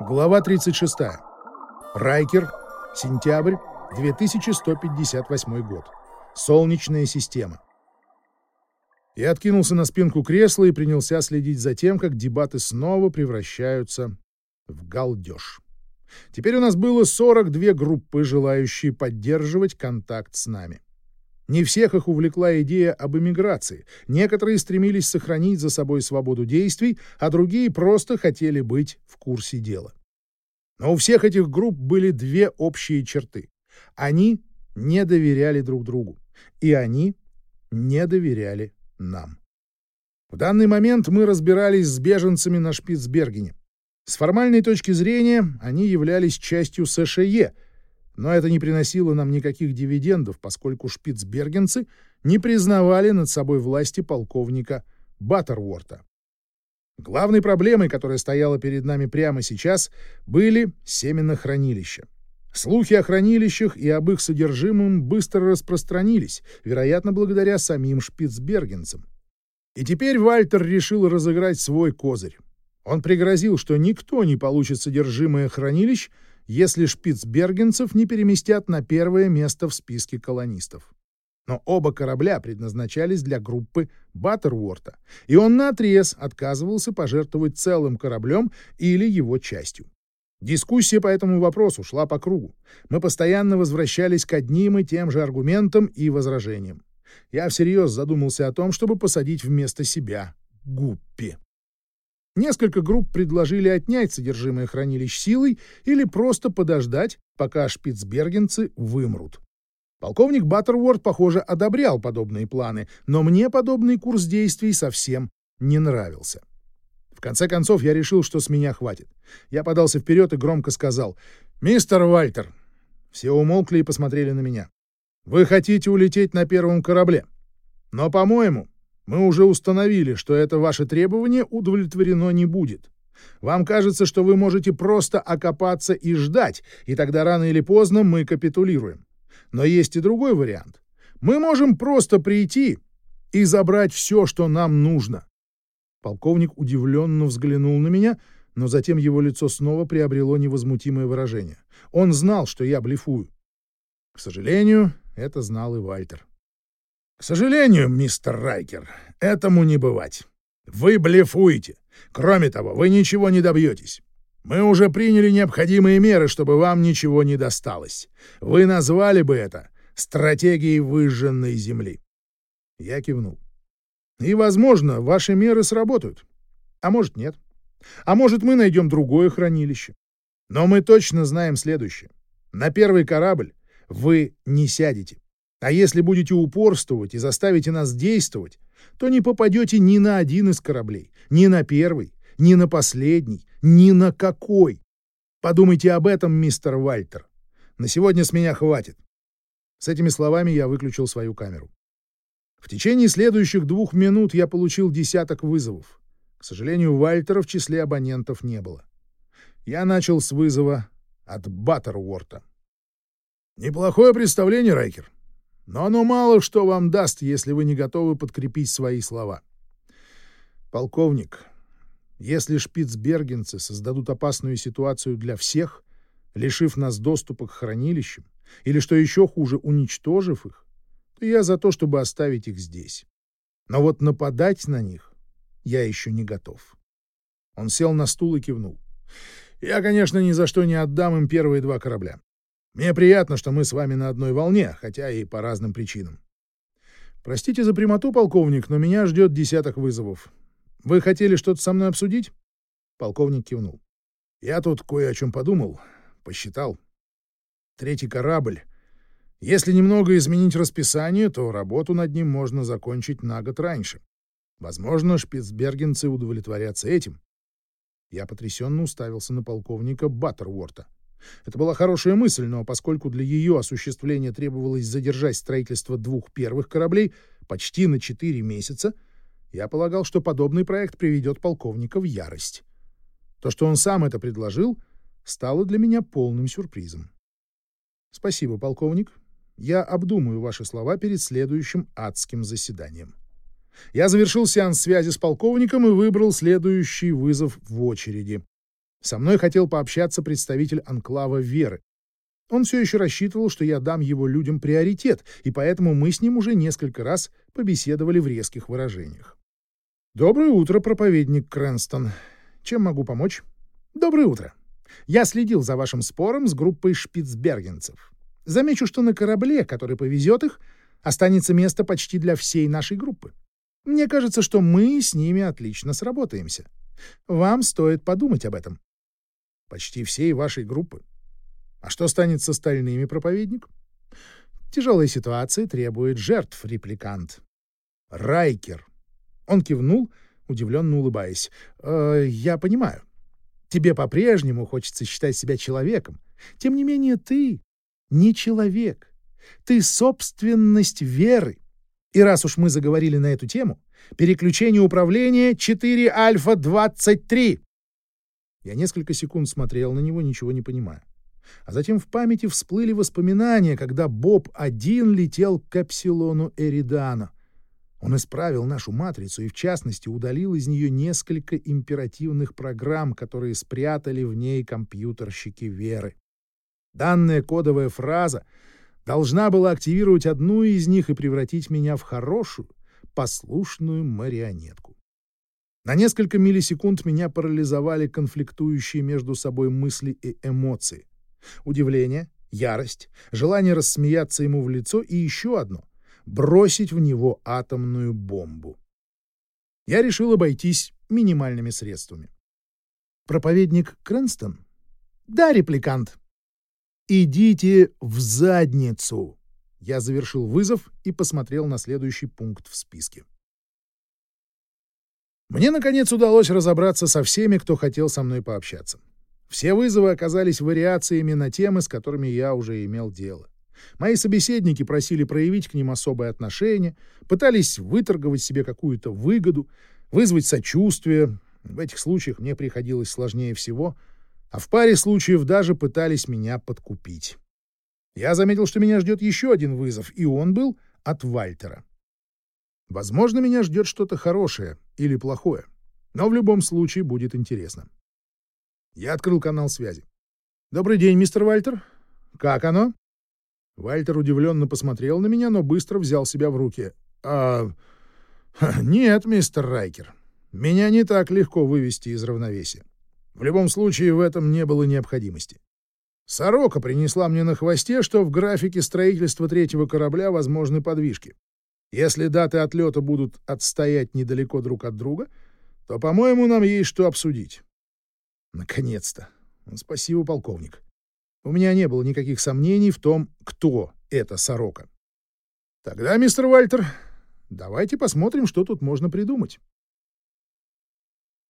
Глава 36. Райкер. Сентябрь. 2158 год. Солнечная система. Я откинулся на спинку кресла и принялся следить за тем, как дебаты снова превращаются в галдеж. Теперь у нас было 42 группы, желающие поддерживать контакт с нами. Не всех их увлекла идея об эмиграции. Некоторые стремились сохранить за собой свободу действий, а другие просто хотели быть в курсе дела. Но у всех этих групп были две общие черты. Они не доверяли друг другу, и они не доверяли нам. В данный момент мы разбирались с беженцами на Шпицбергене. С формальной точки зрения они являлись частью США, но это не приносило нам никаких дивидендов, поскольку шпицбергенцы не признавали над собой власти полковника Баттерворта. Главной проблемой, которая стояла перед нами прямо сейчас, были семенохранилища. Слухи о хранилищах и об их содержимом быстро распространились, вероятно, благодаря самим шпицбергенцам. И теперь Вальтер решил разыграть свой козырь. Он пригрозил, что никто не получит содержимое хранилищ, если шпицбергенцев не переместят на первое место в списке колонистов. Но оба корабля предназначались для группы Баттерворта, и он наотрез отказывался пожертвовать целым кораблем или его частью. Дискуссия по этому вопросу шла по кругу. Мы постоянно возвращались к одним и тем же аргументам и возражениям. Я всерьез задумался о том, чтобы посадить вместо себя Гуппи. Несколько групп предложили отнять содержимое хранилищ силой или просто подождать, пока шпицбергенцы вымрут. Полковник Баттерворд, похоже, одобрял подобные планы, но мне подобный курс действий совсем не нравился. В конце концов, я решил, что с меня хватит. Я подался вперед и громко сказал «Мистер Вальтер». Все умолкли и посмотрели на меня. «Вы хотите улететь на первом корабле. Но, по-моему, мы уже установили, что это ваше требование удовлетворено не будет. Вам кажется, что вы можете просто окопаться и ждать, и тогда рано или поздно мы капитулируем. Но есть и другой вариант. Мы можем просто прийти и забрать все, что нам нужно. Полковник удивленно взглянул на меня, но затем его лицо снова приобрело невозмутимое выражение. Он знал, что я блефую. К сожалению, это знал и Вальтер. «К сожалению, мистер Райкер, этому не бывать. Вы блефуете. Кроме того, вы ничего не добьетесь. Мы уже приняли необходимые меры, чтобы вам ничего не досталось. Вы назвали бы это стратегией выжженной земли». Я кивнул. И, возможно, ваши меры сработают. А может, нет. А может, мы найдем другое хранилище. Но мы точно знаем следующее. На первый корабль вы не сядете. А если будете упорствовать и заставите нас действовать, то не попадете ни на один из кораблей, ни на первый, ни на последний, ни на какой. Подумайте об этом, мистер Вальтер. На сегодня с меня хватит. С этими словами я выключил свою камеру. В течение следующих двух минут я получил десяток вызовов. К сожалению, Вальтера в числе абонентов не было. Я начал с вызова от Баттерворта. «Неплохое представление, Райкер. Но оно мало что вам даст, если вы не готовы подкрепить свои слова. Полковник, если шпицбергенцы создадут опасную ситуацию для всех, лишив нас доступа к хранилищам, или, что еще хуже, уничтожив их, то я за то, чтобы оставить их здесь. Но вот нападать на них я еще не готов. Он сел на стул и кивнул. Я, конечно, ни за что не отдам им первые два корабля. Мне приятно, что мы с вами на одной волне, хотя и по разным причинам. Простите за прямоту, полковник, но меня ждет десяток вызовов. Вы хотели что-то со мной обсудить? Полковник кивнул. Я тут кое о чем подумал, посчитал. Третий корабль если немного изменить расписание, то работу над ним можно закончить на год раньше. Возможно, шпицбергенцы удовлетворятся этим. Я потрясенно уставился на полковника Баттерворта. Это была хорошая мысль, но поскольку для ее осуществления требовалось задержать строительство двух первых кораблей почти на четыре месяца, я полагал, что подобный проект приведет полковника в ярость. То, что он сам это предложил, стало для меня полным сюрпризом. «Спасибо, полковник. Я обдумаю ваши слова перед следующим адским заседанием. Я завершил сеанс связи с полковником и выбрал следующий вызов в очереди. Со мной хотел пообщаться представитель анклава Веры. Он все еще рассчитывал, что я дам его людям приоритет, и поэтому мы с ним уже несколько раз побеседовали в резких выражениях. «Доброе утро, проповедник Крэнстон. Чем могу помочь?» «Доброе утро. Я следил за вашим спором с группой шпицбергенцев. Замечу, что на корабле, который повезет их, останется место почти для всей нашей группы. Мне кажется, что мы с ними отлично сработаемся. Вам стоит подумать об этом. Почти всей вашей группы. А что станет с остальными, проповедник? Тяжелая ситуация требует жертв, репликант. Райкер. Он кивнул, удивленно улыбаясь. «Э, «Я понимаю. Тебе по-прежнему хочется считать себя человеком. Тем не менее, ты не человек. Ты собственность веры. И раз уж мы заговорили на эту тему, переключение управления 4 Альфа-23. Я несколько секунд смотрел на него, ничего не понимая. А затем в памяти всплыли воспоминания, когда Боб один летел к Капсилону Эридана. Он исправил нашу матрицу и, в частности, удалил из нее несколько императивных программ, которые спрятали в ней компьютерщики Веры. Данная кодовая фраза должна была активировать одну из них и превратить меня в хорошую, послушную марионетку. На несколько миллисекунд меня парализовали конфликтующие между собой мысли и эмоции. Удивление, ярость, желание рассмеяться ему в лицо и еще одно — бросить в него атомную бомбу. Я решил обойтись минимальными средствами. Проповедник Крэнстон? Да, репликант. Идите в задницу. Я завершил вызов и посмотрел на следующий пункт в списке. Мне, наконец, удалось разобраться со всеми, кто хотел со мной пообщаться. Все вызовы оказались вариациями на темы, с которыми я уже имел дело. Мои собеседники просили проявить к ним особое отношение, пытались выторговать себе какую-то выгоду, вызвать сочувствие. В этих случаях мне приходилось сложнее всего, а в паре случаев даже пытались меня подкупить. Я заметил, что меня ждет еще один вызов, и он был от Вальтера. Возможно, меня ждет что-то хорошее или плохое, но в любом случае будет интересно. Я открыл канал связи. «Добрый день, мистер Вальтер. Как оно?» Вальтер удивленно посмотрел на меня, но быстро взял себя в руки. «А... Нет, мистер Райкер, меня не так легко вывести из равновесия. В любом случае, в этом не было необходимости. Сорока принесла мне на хвосте, что в графике строительства третьего корабля возможны подвижки. Если даты отлета будут отстоять недалеко друг от друга, то, по-моему, нам есть что обсудить. Наконец-то. Спасибо, полковник. У меня не было никаких сомнений в том, кто это сорока. Тогда, мистер Вальтер, давайте посмотрим, что тут можно придумать.